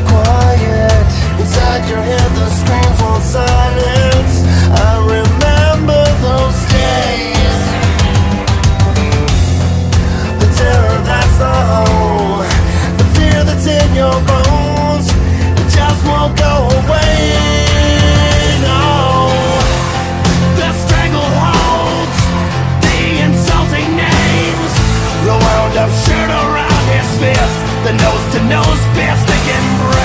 quiet. Inside your head the screams won't silence. I remember those days. The terror that's the The fear that's in your bones. It just won't go away no. the the insulting names, the world of Shirt around his fist, the nose to nose fist and bright.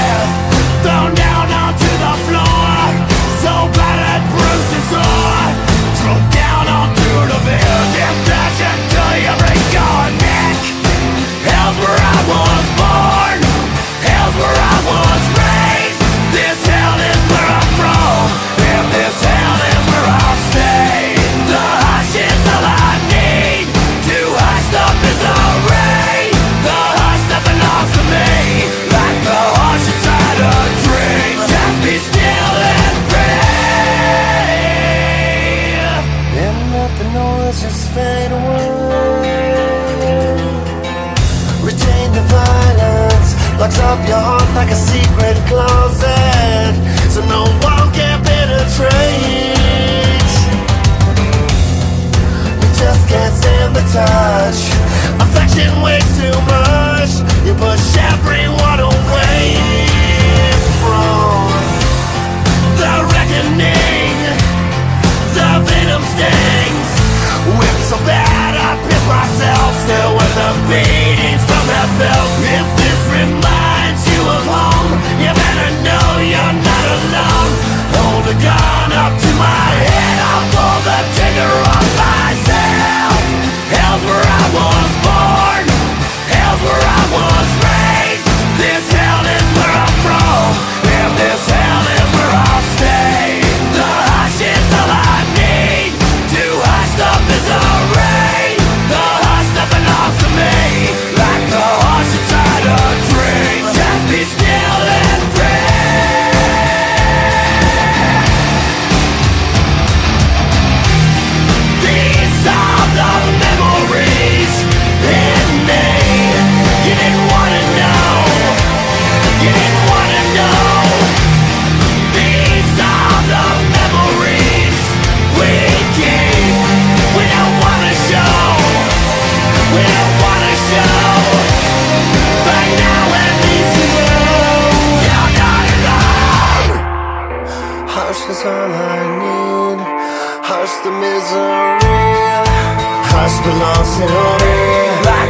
rush Affection weighs too much. You push everyone away From the reckoning. The venom stings. Whips so bad I piss myself. Still with the beat. was born, hell's where I was. Is all I need. Hush the misery. Hush belongs to me